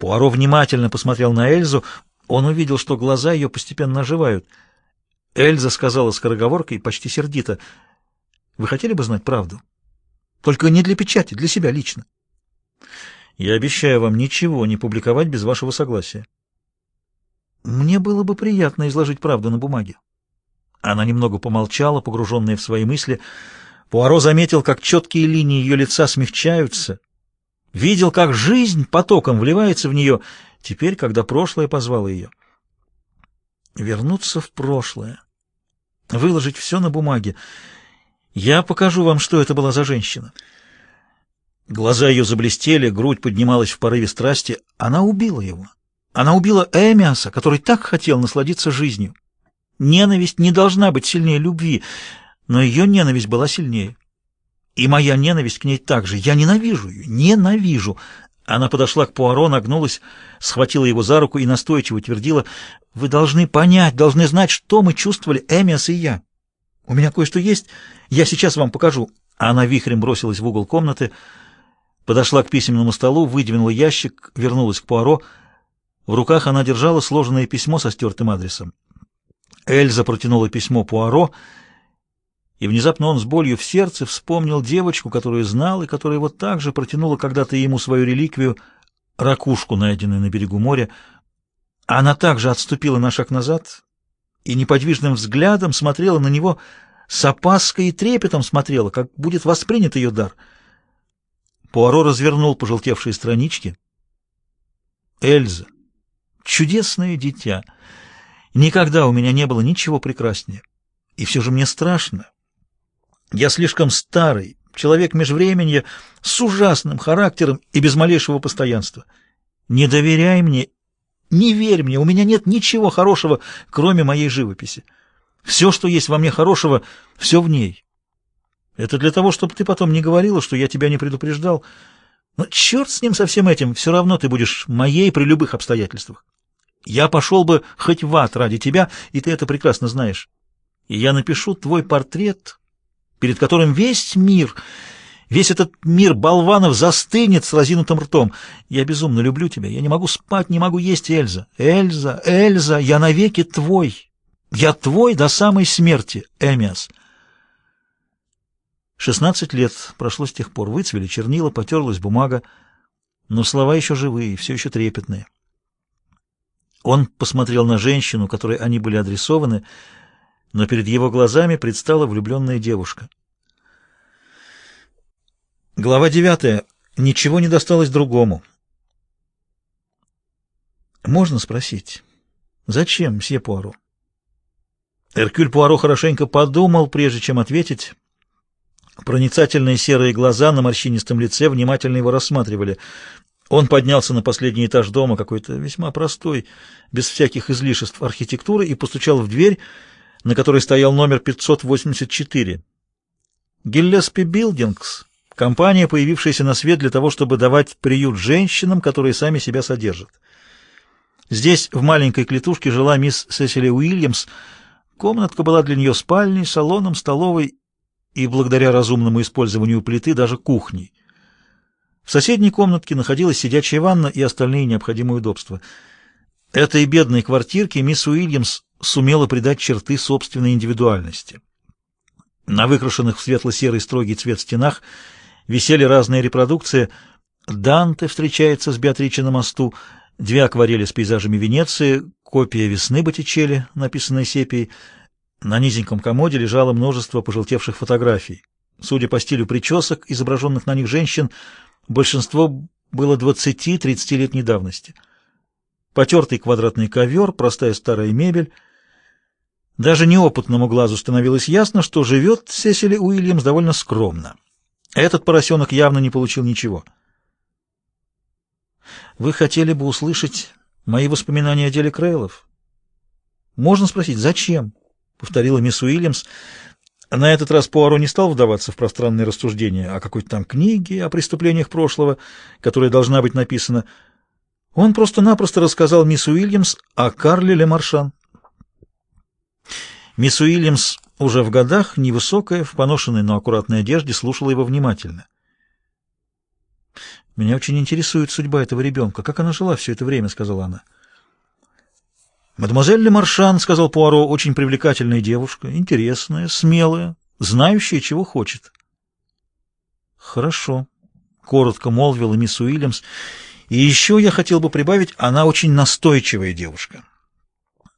Пуаро внимательно посмотрел на Эльзу. Он увидел, что глаза ее постепенно оживают. Эльза сказала скороговоркой, почти сердито, «Вы хотели бы знать правду? Только не для печати, для себя лично. Я обещаю вам ничего не публиковать без вашего согласия. Мне было бы приятно изложить правду на бумаге. Она немного помолчала, погруженная в свои мысли. Пуаро заметил, как четкие линии ее лица смягчаются — видел, как жизнь потоком вливается в нее, теперь, когда прошлое позвало ее. Вернуться в прошлое, выложить все на бумаге. Я покажу вам, что это была за женщина. Глаза ее заблестели, грудь поднималась в порыве страсти. Она убила его. Она убила Эмиаса, который так хотел насладиться жизнью. Ненависть не должна быть сильнее любви, но ее ненависть была сильнее. И моя ненависть к ней также. Я ненавижу ее, ненавижу. Она подошла к Пуаро, нагнулась, схватила его за руку и настойчиво твердила, «Вы должны понять, должны знать, что мы чувствовали, Эмиас и я. У меня кое-что есть, я сейчас вам покажу». Она вихрем бросилась в угол комнаты, подошла к письменному столу, выдвинула ящик, вернулась к Пуаро. В руках она держала сложенное письмо со стертым адресом. Эльза протянула письмо Пуаро — и внезапно он с болью в сердце вспомнил девочку, которую знал и которая вот так же протянула когда-то ему свою реликвию, ракушку, найденную на берегу моря. Она также отступила на шаг назад и неподвижным взглядом смотрела на него, с опаской и трепетом смотрела, как будет воспринят ее дар. Пуаро развернул пожелтевшие странички. Эльза, чудесное дитя. Никогда у меня не было ничего прекраснее. И все же мне страшно. Я слишком старый, человек межвременья, с ужасным характером и без малейшего постоянства. Не доверяй мне, не верь мне, у меня нет ничего хорошего, кроме моей живописи. Все, что есть во мне хорошего, все в ней. Это для того, чтобы ты потом не говорила, что я тебя не предупреждал. Но черт с ним со всем этим, все равно ты будешь моей при любых обстоятельствах. Я пошел бы хоть в ад ради тебя, и ты это прекрасно знаешь. И я напишу твой портрет перед которым весь мир, весь этот мир болванов застынет с разинутым ртом. Я безумно люблю тебя, я не могу спать, не могу есть, Эльза. Эльза, Эльза, я навеки твой. Я твой до самой смерти, Эмиас. Шестнадцать лет прошло с тех пор. Выцвели чернила, потерлась бумага, но слова еще живые, все еще трепетные. Он посмотрел на женщину, которой они были адресованы, но перед его глазами предстала влюбленная девушка. Глава девятая. Ничего не досталось другому. Можно спросить, зачем, мсье Пуаро? Эркюль Пуаро хорошенько подумал, прежде чем ответить. Проницательные серые глаза на морщинистом лице внимательно его рассматривали. Он поднялся на последний этаж дома, какой-то весьма простой, без всяких излишеств архитектуры, и постучал в дверь, на которой стоял номер 584. Гиллеспи Билдингс, компания, появившаяся на свет для того, чтобы давать приют женщинам, которые сами себя содержат. Здесь, в маленькой клетушке, жила мисс Сесили Уильямс. Комнатка была для нее спальней, салоном, столовой и, благодаря разумному использованию плиты, даже кухней. В соседней комнатке находилась сидячая ванна и остальные необходимые удобства. Этой бедной квартирке мисс Уильямс сумела придать черты собственной индивидуальности. На выкрашенных в светло-серый строгий цвет стенах висели разные репродукции. Данте встречается с Беатриче на мосту, две акварели с пейзажами Венеции, копия «Весны Боттичелли», написанная сепией. На низеньком комоде лежало множество пожелтевших фотографий. Судя по стилю причесок, изображенных на них женщин, большинство было 20-30-летней давности. Потертый квадратный ковер, простая старая мебель — даже неопытному глазу становилось ясно, что живет Сесили Уильямс довольно скромно. Этот поросенок явно не получил ничего. «Вы хотели бы услышать мои воспоминания о деле Крейлов?» «Можно спросить, зачем?» — повторила мисс Уильямс. На этот раз Пуаро не стал вдаваться в пространные рассуждения о какой-то там книге, о преступлениях прошлого, которая должна быть написана. Он просто-напросто рассказал мисс Уильямс о Карле Лемаршан. Мисс Уильямс, уже в годах, невысокая, в поношенной, но аккуратной одежде, слушала его внимательно. Меня очень интересует судьба этого ребенка. Как она жила все это время, — сказала она. Мадемуазель Лемаршан, — сказал Пуаро, — очень привлекательная девушка, интересная, смелая, знающая, чего хочет. Хорошо, — коротко молвила мисс Уильямс. И еще я хотел бы прибавить, она очень настойчивая девушка.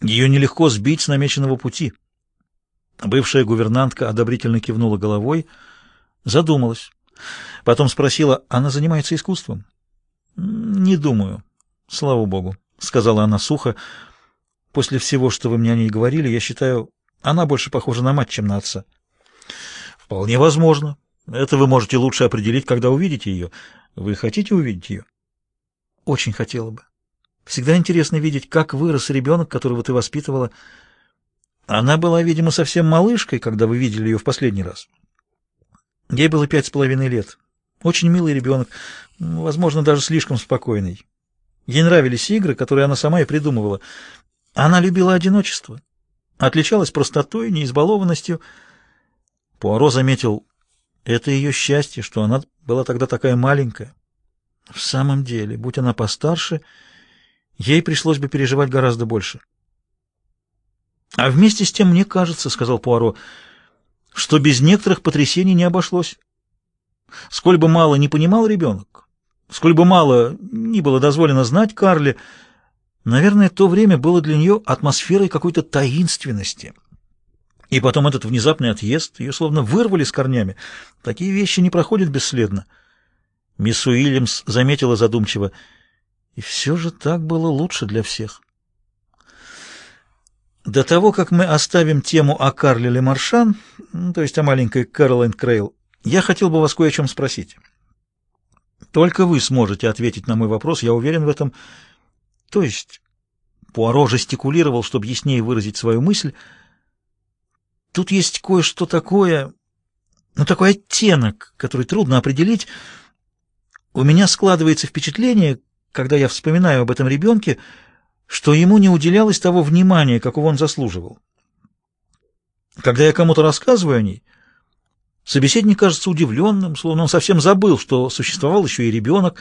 Ее нелегко сбить с намеченного пути. Бывшая гувернантка одобрительно кивнула головой, задумалась. Потом спросила, она занимается искусством? «Не думаю. Слава богу», — сказала она сухо. «После всего, что вы мне о ней говорили, я считаю, она больше похожа на мать, чем на отца». «Вполне возможно. Это вы можете лучше определить, когда увидите ее. Вы хотите увидеть ее?» «Очень хотела бы. Всегда интересно видеть, как вырос ребенок, которого ты воспитывала. Она была, видимо, совсем малышкой, когда вы видели ее в последний раз. Ей было пять с половиной лет. Очень милый ребенок, возможно, даже слишком спокойный. Ей нравились игры, которые она сама и придумывала. Она любила одиночество, отличалась простотой, неизбалованностью. Пуаро заметил, это ее счастье, что она была тогда такая маленькая. В самом деле, будь она постарше, ей пришлось бы переживать гораздо больше. А вместе с тем, мне кажется, — сказал Пуаро, — что без некоторых потрясений не обошлось. Сколь бы мало не понимал ребенок, сколь бы мало не было дозволено знать Карле, наверное, то время было для нее атмосферой какой-то таинственности. И потом этот внезапный отъезд, ее словно вырвали с корнями. Такие вещи не проходят бесследно. Мисс Уильямс заметила задумчиво, и все же так было лучше для всех. До того, как мы оставим тему о Карле Лемаршан, то есть о маленькой Кэролайн Крейл, я хотел бы вас кое о чем спросить. Только вы сможете ответить на мой вопрос, я уверен в этом. То есть, Пуаро жестикулировал, чтобы яснее выразить свою мысль. Тут есть кое-что такое, ну, такой оттенок, который трудно определить. У меня складывается впечатление, когда я вспоминаю об этом ребенке, что ему не уделялось того внимания, какого он заслуживал. Когда я кому-то рассказываю о ней, собеседник кажется удивленным, словно он совсем забыл, что существовал еще и ребенок,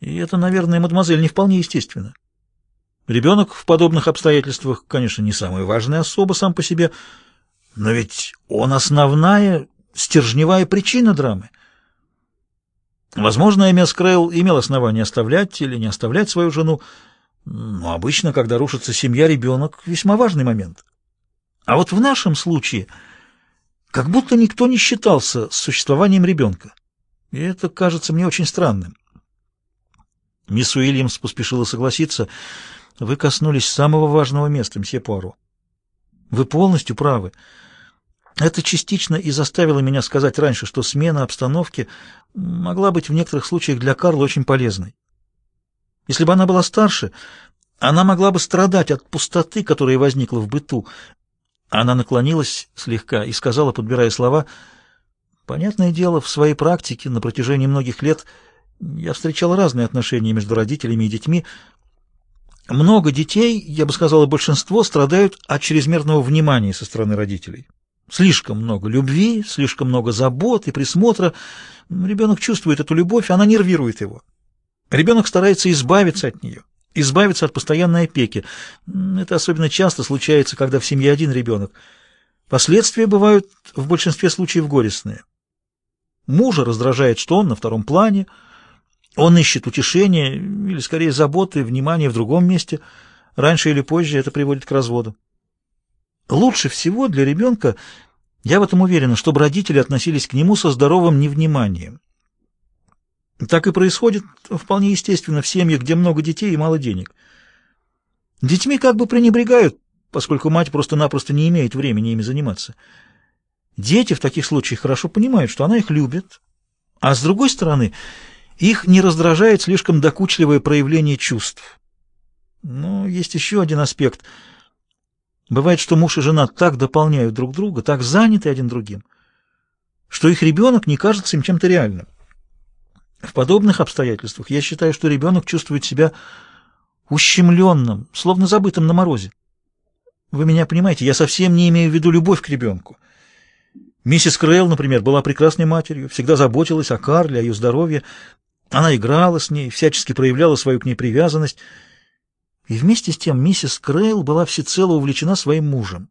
и это, наверное, мадемуазель, не вполне естественно. Ребенок в подобных обстоятельствах, конечно, не самая важная особа сам по себе, но ведь он основная, стержневая причина драмы. Возможно, Эмес Крейл имел основание оставлять или не оставлять свою жену, обычно, когда рушится семья, ребенок — весьма важный момент. А вот в нашем случае как будто никто не считался с существованием ребенка. И это кажется мне очень странным. Мисс Уильямс поспешила согласиться. Вы коснулись самого важного места, мсье Пуаро. Вы полностью правы. Это частично и заставило меня сказать раньше, что смена обстановки могла быть в некоторых случаях для Карла очень полезной. Если бы она была старше, она могла бы страдать от пустоты, которая возникла в быту. Она наклонилась слегка и сказала, подбирая слова, «Понятное дело, в своей практике на протяжении многих лет я встречал разные отношения между родителями и детьми. Много детей, я бы сказала, большинство, страдают от чрезмерного внимания со стороны родителей. Слишком много любви, слишком много забот и присмотра. Ребенок чувствует эту любовь, она нервирует его. Ребенок старается избавиться от нее, избавиться от постоянной опеки. Это особенно часто случается, когда в семье один ребенок. Последствия бывают в большинстве случаев горестные. Мужа раздражает, что он на втором плане, он ищет утешения или, скорее, заботы, внимания в другом месте. Раньше или позже это приводит к разводу. Лучше всего для ребенка, я в этом уверена, чтобы родители относились к нему со здоровым невниманием. Так и происходит вполне естественно в семьях, где много детей и мало денег. Детьми как бы пренебрегают, поскольку мать просто-напросто не имеет времени ими заниматься. Дети в таких случаях хорошо понимают, что она их любит, а с другой стороны, их не раздражает слишком докучливое проявление чувств. Но есть еще один аспект. Бывает, что муж и жена так дополняют друг друга, так заняты один другим, что их ребенок не кажется им чем-то реальным. В подобных обстоятельствах я считаю, что ребенок чувствует себя ущемленным, словно забытым на морозе. Вы меня понимаете, я совсем не имею в виду любовь к ребенку. Миссис Крейл, например, была прекрасной матерью, всегда заботилась о Карле, о ее здоровье. Она играла с ней, всячески проявляла свою к ней привязанность. И вместе с тем миссис Крейл была всецело увлечена своим мужем.